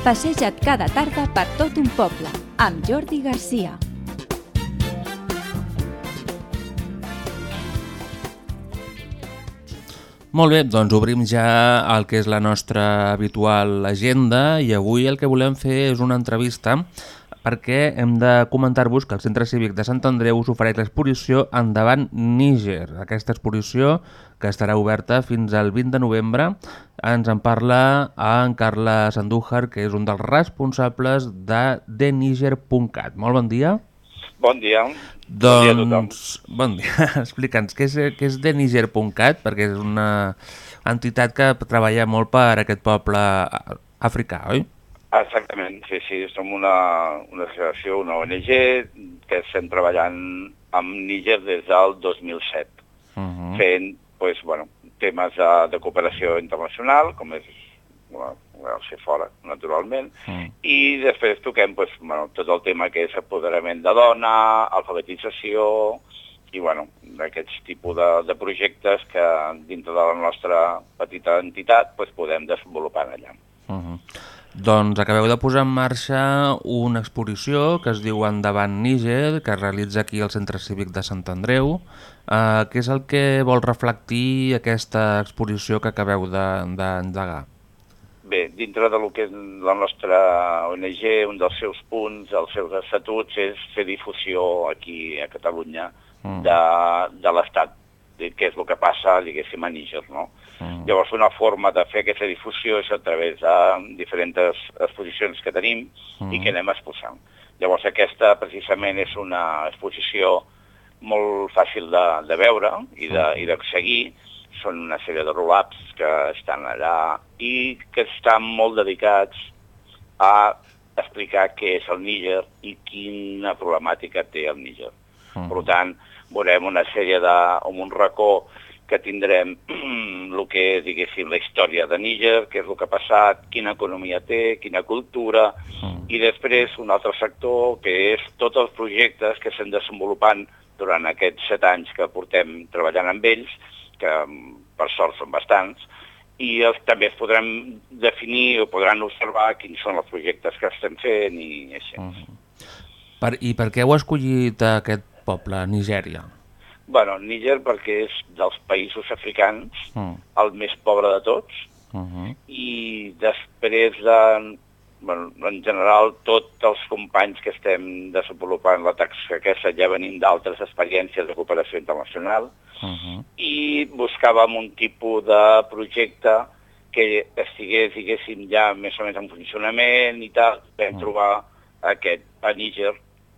Passeja't cada tarda per tot un poble, amb Jordi Garcia. Molt bé, doncs obrim ja el que és la nostra habitual agenda i avui el que volem fer és una entrevista perquè hem de comentar-vos que el Centre Cívic de Sant Andreu us ofereix l'exposició Endavant Níger. Aquesta exposició, que estarà oberta fins al 20 de novembre, ens en parla en Carles Andújar, que és un dels responsables de theniger.cat. Molt bon dia. Bon dia. Bon dia. Doncs, bon dia. [LAUGHS] Explica'ns, què és, què és theniger.cat? Perquè és una entitat que treballa molt per aquest poble africà, oi? Exactament, sí, sí, som una, una associació, una ONG, que estem treballant amb Níger des del 2007, Uh -huh. fent pues, bueno, temes de, de cooperació internacional, com és bueno, bueno, ser fora, naturalment, Mm. i després toquem pues, bueno, tot el tema que és apoderament de dona, alfabetització, i bueno, d'aquests tipus de, de projectes que dintre de la nostra petita entitat pues, podem desenvolupar allà. Uh -huh. Doncs acabeu de posar en marxa una exposició que es diu Endavant Níger, que es realitza aquí al Centre Cívic de Sant Andreu. Uh, què és el que vol reflectir aquesta exposició que acabeu de- d'endegar? De, bé, dintre de lo que és la nostra ONG, un dels seus punts, els seus estatuts, és fer difusió aquí a Catalunya Mm. de, de l'estat, de què és el que passa, diguéssim, a Níger, no? Mm. Llavors, una forma de fer aquesta difusió és a través de diferents exposicions que tenim Mm. i que anem exposant. Llavors, aquesta precisament és una exposició molt fàcil de, de veure i de, i de seguir. Són una sèrie de roll-ups que estan allà i que estan molt dedicats a explicar què és el Níger i quina problemàtica té el Níger. Mm. Per tant, veurem una sèrie de... amb un racó que tindrem [CLEARS THROAT] el que, diguéssim, la història de Níger, què és el que ha passat, quina economia té, quina cultura, i després un altre sector que és tots els projectes que estem desenvolupant durant aquests set anys que portem treballant amb ells, que mm, per sort són bastants, i els, també es podran definir o podran observar quins són els projectes que estem fent i així. Per, I per què heu escollit aquest poble, Nigèria? Bueno, Níger perquè és dels països africans Mm. el més pobre de tots Uh -huh. i després de, bueno, en general, tots els companys que estem desenvolupant la taxa aquesta ja venim d'altres experiències de cooperació internacional Uh -huh. i buscàvem un tipus de projecte que estigués, diguéssim, ja més o menys en funcionament i tal. Vam trobar aquest a Níger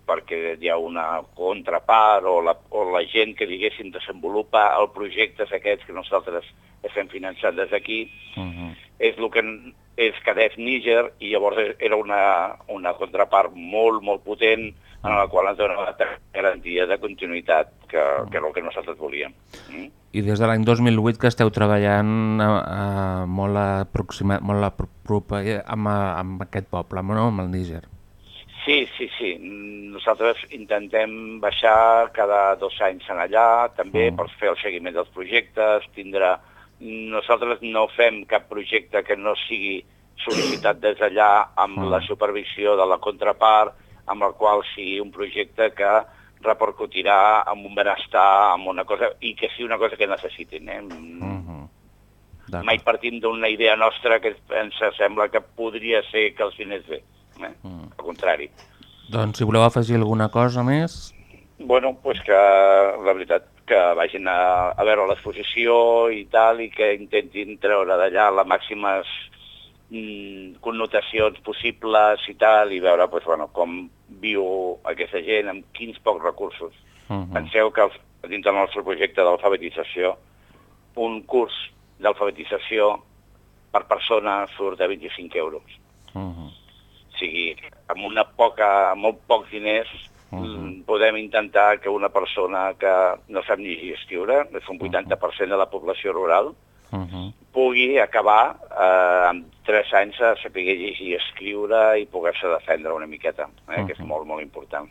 perquè hi ha una contrapart o la, o la gent que, diguéssim, desenvolupa els projectes aquests que nosaltres estem finançant des d'aquí, Uh -huh. és el que és Cadef Níger i llavors era una, una contrapart molt, molt potent en la qual ens donava garantia de continuïtat, que, que era el que nosaltres volíem. Mm? I des de l'any 2008 que esteu treballant a, a, molt, aproximat, molt apropa, amb, amb aquest poble, no? amb el Níger. Sí, sí, sí. Mm, Nosaltres intentem baixar cada dos anys en allà, també Mm. per fer el seguiment dels projectes, tindrà... Nosaltres no fem cap projecte que no sigui sol·licitat des d'allà amb Mm. la supervisió de la contrapart, amb el qual sigui un projecte que repercutirà en un benestar, en una cosa, i que sigui una cosa que necessitin. Eh? Uh -huh. Mai partim d'una idea nostra que ens sembla que podria ser que els diners bé. Eh? Mm. Al contrari. Doncs si voleu afegir alguna cosa més... Bueno, pues que la veritat que vagin a, a veure l'exposició i tal i que intentin treure d'allà les màximes mm, connotacions possibles i tal i veure pues, bueno, com viu aquesta gent amb quins pocs recursos. Uh -huh. Penseu que dintre del nostre projecte d'alfabetització un curs d'alfabetització per persona surt de 25 euros. Uh -huh. O sigui, amb, una poca, amb molt pocs diners Uh -huh. mm, podem intentar que una persona que no sap ni escriure, és un 80% de la població rural, Uh -huh. pugui acabar eh, amb 3 anys a saber llegir i escriure i poder-se defendre una miqueta, eh, que és molt, molt important.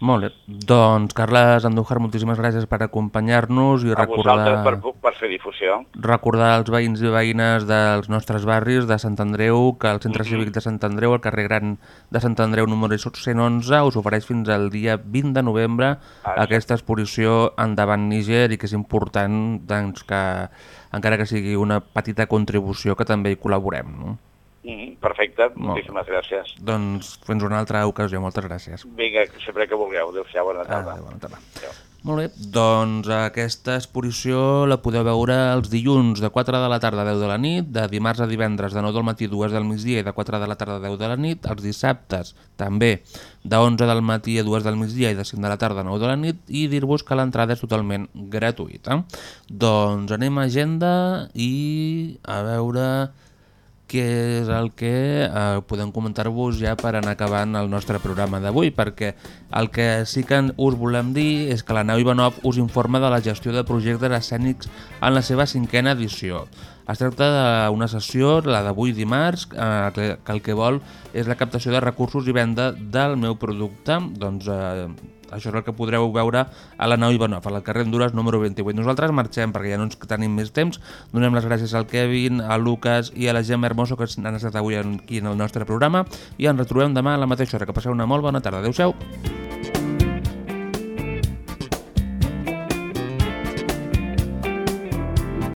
Molt bé. Doncs, Carles Andújar, moltíssimes gràcies per acompanyar-nos i A recordar, per, per fer difusió. recordar als veïns i veïnes dels nostres barris de Sant Andreu que el Centre Mhm. Cívic de Sant Andreu, al carrer Gran de Sant Andreu número 111, us ofereix fins al dia 20 de novembre Ah, aquesta exposició Endavant Níger i que és important doncs, que, encara que sigui una petita contribució, que també hi col·laborem. No? Mm, perfecte, Molt moltíssimes gràcies. Doncs fins una altra ocasió, moltes gràcies. Vinga, sempre que vulgueu. Adéu-siau, bona tarda. Adéu, bona tarda. Molt bé, doncs aquesta exposició la podeu veure els dilluns de 4 de la tarda a 10 de la nit, de dimarts a divendres de 9 del matí a 2 del migdia i de 4 de la tarda a 10 de la nit, els dissabtes també de 11 del matí a 2 del migdia i de 5 de la tarda a 9 de la nit i dir-vos que l'entrada és totalment gratuïta. Doncs anem a agenda i a veure què és el que eh, podem comentar-vos ja per anar acabant el nostre programa d'avui, perquè el que sí que us volem dir és que la nau Ivanov us informa de la gestió de projectes escènics en la seva cinquena edició. Es tracta d'una sessió, la d'avui dimarts, eh, que, que el que vol és la captació de recursos i venda del meu producte, doncs eh, això és el que podreu veure a la nau Ivanov, al carrer Honduras número 28. Nosaltres marxem perquè ja no ens tenim més temps. Donem les gràcies al Kevin, a Lucas i a la Gemma Hermoso que han estat avui aquí en el nostre programa i ens retrobem demà a la mateixa hora. Que passeu una molt bona tarda. Adéu-siau.